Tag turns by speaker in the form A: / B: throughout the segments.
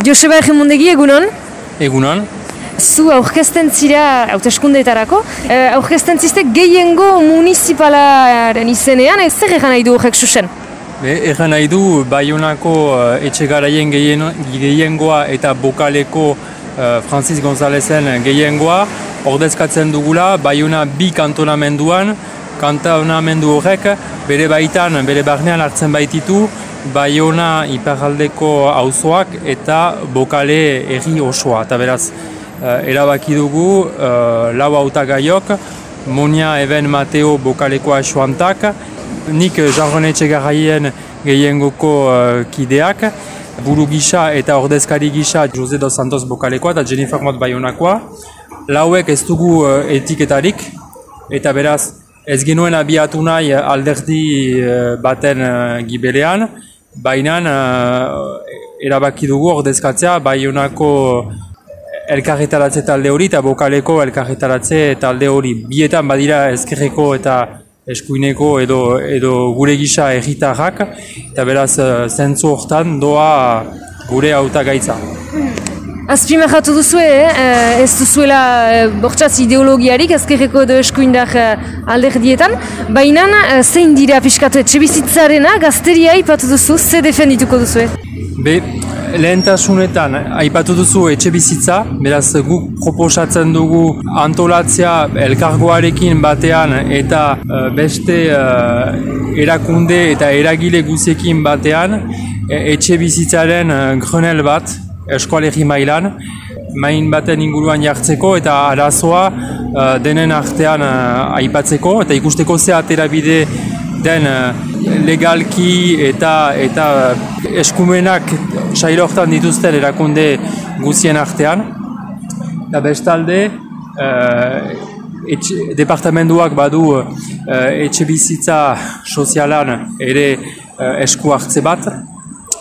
A: Joseba Egimundegi, egunon?
B: Egunon.
A: Zu aurkezten zira hauteskundeetarako. E, aurkezten zizte gehiengo municipalaren izenean, ez zer egan nahi du horrek susen?
B: Be, egan nahi du, Bayonako uh, etxe garaien gehiengoa eta bokaleko uh, Francis Gonzalezen gehiengoa ordezkatzen dugula Bayona bi kantonamenduan, kantonamendu horrek bere baitan, bere barnean hartzen baititu, Bayona iparaldeko auzoak eta bokale erri osoa. Eta beraz, uh, erabaki dugu uh, lau autagaiok, Monia Eben Mateo bokaleko xoantak, nik jarrone txegarraien gehiengoko uh, kideak, buru gisa eta ordezkari gisa Jose dos Santos bokalekoa eta Jennifer Mott Bayonakoa. Lauek ez dugu etiketarik, eta beraz, ez genuen abiatu nahi alderdi baten gibelean, Baina uh, erabaki dugu ordezkatzea Baionako elkarretaratze talde hori eta bokaleko elkarretaratze talde hori. Bietan badira ezkerreko eta eskuineko edo, edo gure gisa erritarrak eta beraz zentzu hortan doa gure auta gaitza.
A: Azpimarratu duzue, eh? ez duzuela eh, bortxaz ideologiarik ezkerreko edo eskuindar eh, alderdietan, baina eh, zein dira piskatu etxe bizitzarena gazteria aipatu duzu, ze defendituko duzue?
B: Be, lehentasunetan aipatu duzu etxe bizitza, beraz guk proposatzen dugu antolatzea elkargoarekin batean eta beste uh, erakunde eta eragile guziekin batean etxe bizitzaren uh, grenel bat, eskualegi mailan, main baten inguruan jartzeko eta arazoa uh, denen artean uh, aipatzeko eta ikusteko ze atera bide den uh, legalki eta eta eskumenak sailo dituzten erakunde guzien artean. Eta bestalde, etxe, departamentuak badu uh, etxe bizitza sozialan ere uh, esku hartze bat,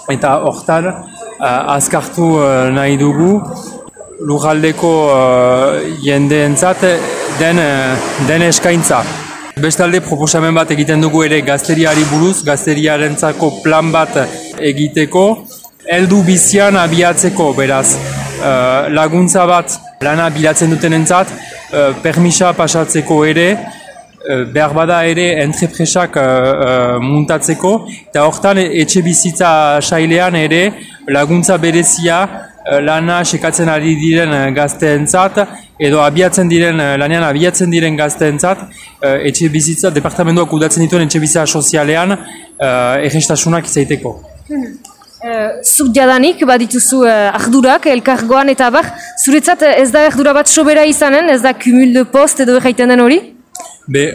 B: eta hortan azkartu uh, nahi dugu. Lujaldeko uh, jendeentzat den, uh, den eskaintza. Bestalde proposamen bat egiten dugu ere gazteriari buruz, gazteriarentzako plan bat egiteko, heldu bizian abiatzeko, beraz, uh, laguntza bat lana bilatzen duten entzat, uh, permisa pasatzeko ere, behar bada ere entrepresak uh, muntatzeko, eta hortan etxe bizitza sailean ere laguntza berezia eh, lana sekatzen ari diren eh, gazteentzat edo abiatzen diren eh, lanean abiatzen diren gazteentzat etxe bizitza departamentuak udatzen dituen etxe bizitza sozialean egestasunak izaiteko.
A: Hmm. Zuk jadanik badituzu uh, ardurak elkargoan eta bar, zuretzat ez da ardura bat sobera izanen, ez da kumul de post edo erraiten den hori?
B: Be,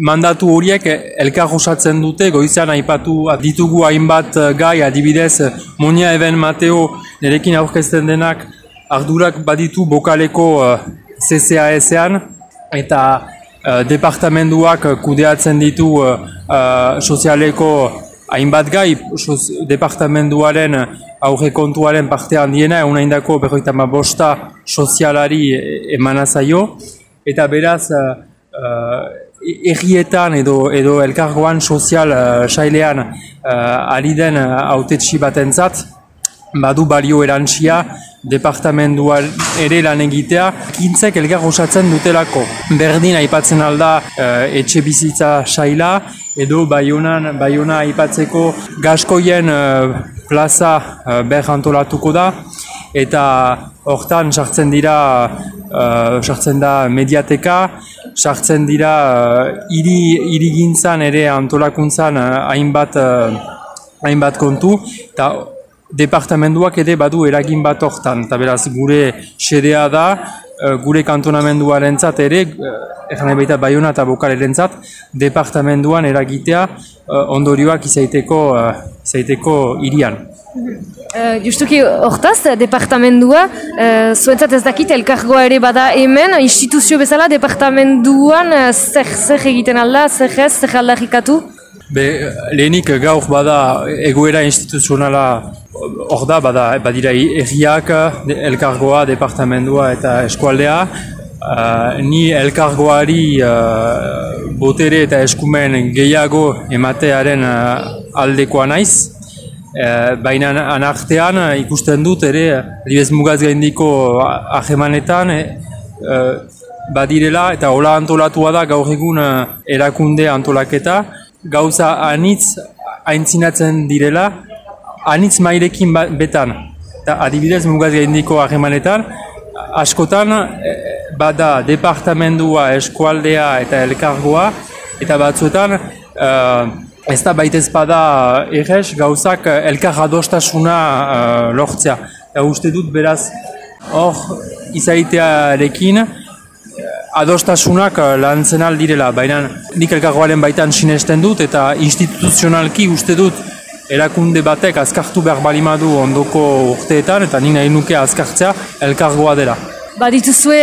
B: mandatu horiek elkar osatzen dute, goizan aipatu ditugu hainbat eh, gai, adibidez, Monia Eben Mateo nerekin aurkezten denak ardurak baditu bokaleko uh, eh, CCAS-ean, eta uh, departamentuak kudeatzen ditu uh, sozialeko hainbat gai, departamentuaren aurre kontuaren parte handiena, egun haindako berroita bosta sozialari emanazaio, eta beraz, errietan edo edo elkargoan sozial uh, sailean uh, ari den uh, batentzat badu balio erantsia departamentuan ere lan egitea kintzek elgar osatzen dutelako. Berdin aipatzen alda uh, etxe bizitza saila edo baionan baiona aipatzeko gaskoien uh, plaza uh, ber antolatuko da eta hortan sartzen dira uh, sartzen da mediateka sartzen dira uh, iri, irigintzan ere antolakuntzan uh, hainbat, uh, hainbat kontu, eta departamentuak ere badu eragin bat hortan, eta beraz gure xedea da, gure kantonamenduaren zat ere, egan baita baiona eta bokaleren zat, departamentuan eragitea uh, ondorioak izaiteko, izaiteko irian.
A: Uh, justuki hortaz, departamendua, uh, zuentzat ez dakit, elkargoa ere bada hemen, instituzio bezala, departamenduan uh, zer, zer egiten alda, zer ez, zer aldarrikatu?
B: Be, lehenik gaur bada egoera instituzionala hor da, bada, badira erriak, elkargoa, departamendua eta eskualdea. Uh, ni elkargoari uh, botere eta eskumen gehiago ematearen uh, aldekoa naiz E, baina anartean ikusten dut ere, adibidez mugaz gaindiko ahemanetan, e, badirela eta hola antolatua da gaur egun erakunde antolaketa, gauza anitz aintzinatzen direla, anitz mairekin ba, betan. Eta adibidez mugaz gaindiko ahemanetan, askotan bada departamendua, eskualdea eta elkargoa, eta batzuetan Ez da baita ezpada errez gauzak elkar adostasuna uh, lortzea. Eta uste dut beraz hor izaitearekin adostasunak lantzen direla. Baina nik elkargoaren baitan sinesten dut eta instituzionalki uste dut erakunde batek azkartu behar balimadu ondoko urteetan eta nina nuke azkartzea elkargoa dela.
A: Badituzue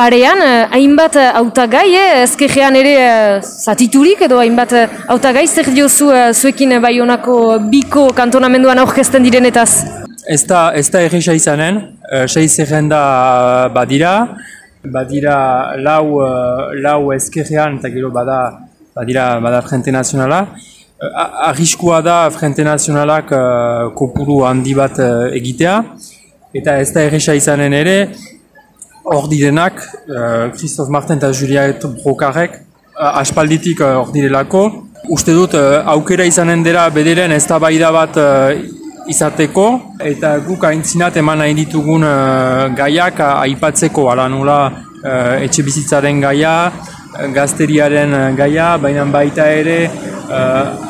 A: parean, eh, hainbat uh, autagai, eh, ezkejean ere uh, zatiturik edo hainbat uh, autagai, zer diozu uh, zuekin bai honako biko kantonamenduan aurkezten direnetaz?
B: Ez da, ez da erresa izanen, seiz errenda badira, badira lau, lau ezkejean eta gero bada, badira, bada Frente Nazionala. Uh, Arriskua da Frente Nazionalak uh, kopuru handi bat egitea, eta ez da erresa izanen ere, hor direnak, uh, Martin eta Juliet Brokarek, uh, aspalditik uh, hor direlako. Uste dut, uh, aukera izanen dira bederen ez bat uh, izateko, eta guk aintzinat eman nahi ditugun uh, gaiak uh, aipatzeko, ala nola uh, etxe bizitzaren gaia, gazteriaren gaia, baina baita ere uh,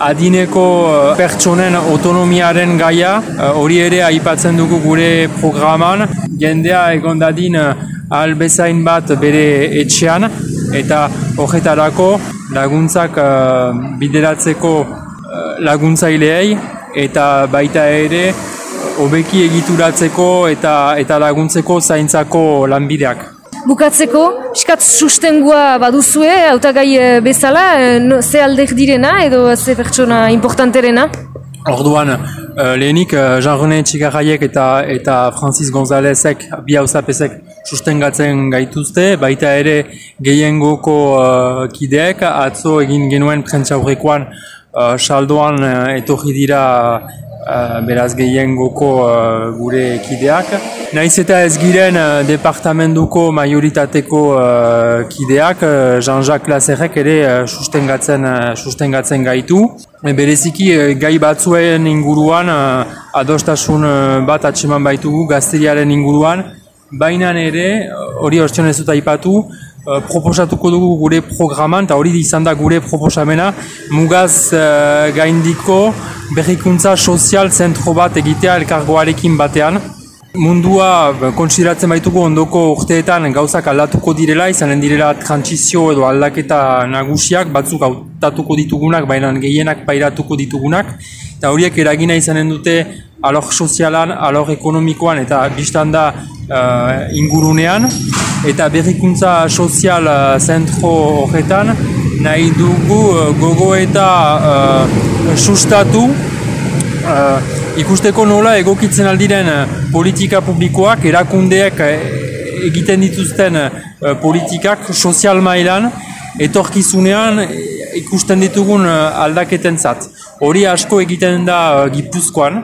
B: adineko uh, pertsonen autonomiaren gaia, hori ere aipatzen dugu gure programan, jendea egon dadin albezain bat bere etxean eta horretarako laguntzak bideratzeko laguntzaileei eta baita ere hobeki egituratzeko eta eta laguntzeko zaintzako lanbideak.
A: Bukatzeko, iskat sustengua baduzue, hautagai eh, bezala, no, ze alder direna edo ze pertsona importanterena?
B: Orduan, uh, lehenik Jean-René Txigarraiek eta, eta Francis Gonzalezek, bi hausapesek, sustengatzen gaituzte, baita ere gehiengoko uh, kideek, atzo egin genuen prentsa horrekoan uh, saldoan uh, etorri dira uh, beraz gehiengoko uh, gure kideak. Naiz eta ez giren uh, departamentuko majoritateko uh, kideak, Jean-Jacques Lazerrek ere sustengatzen, sustengatzen gaitu. E, bereziki gai batzuen inguruan adostasun bat atseman baitugu gazteriaren inguruan, Baina ere, hori hortzion ez dut aipatu, uh, proposatuko dugu gure programan, eta hori izan da gure proposamena, mugaz uh, gaindiko berrikuntza sozial zentro bat egitea elkargoarekin batean. Mundua konsideratzen baituko ondoko urteetan gauzak aldatuko direla, izanen direla transizio edo aldaketa nagusiak, batzuk hautatuko ditugunak, baina gehienak pairatuko ditugunak, eta horiek eragina izanen dute alor sozialan, alor ekonomikoan eta biztan da uh, ingurunean eta berrikuntza sozial uh, zentro horretan nahi dugu uh, gogo eta uh, sustatu uh, ikusteko nola egokitzen aldiren politika publikoak erakundeak egiten dituzten uh, politikak sozial mailan etorkizunean ikusten ditugun uh, aldaketen zat. Hori asko egiten da uh, gipuzkoan,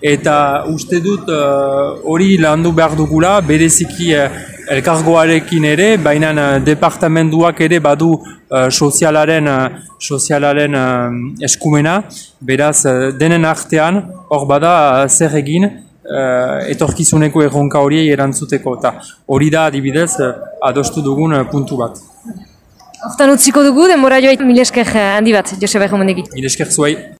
B: eta uste dut uh, hori uh, landu behar dugula, bereziki uh, elkargoarekin ere, baina uh, departamentuak ere badu uh, sozialaren, uh, sozialaren uh, eskumena, beraz uh, denen artean hor bada uh, zer egin uh, etorkizuneko erronka horiei erantzuteko, eta hori da adibidez uh, adostu dugun puntu bat.
A: Hortan utziko dugu, denbora joa mil esker handi bat, Joseba Egomendegi.
B: Mil esker zuai.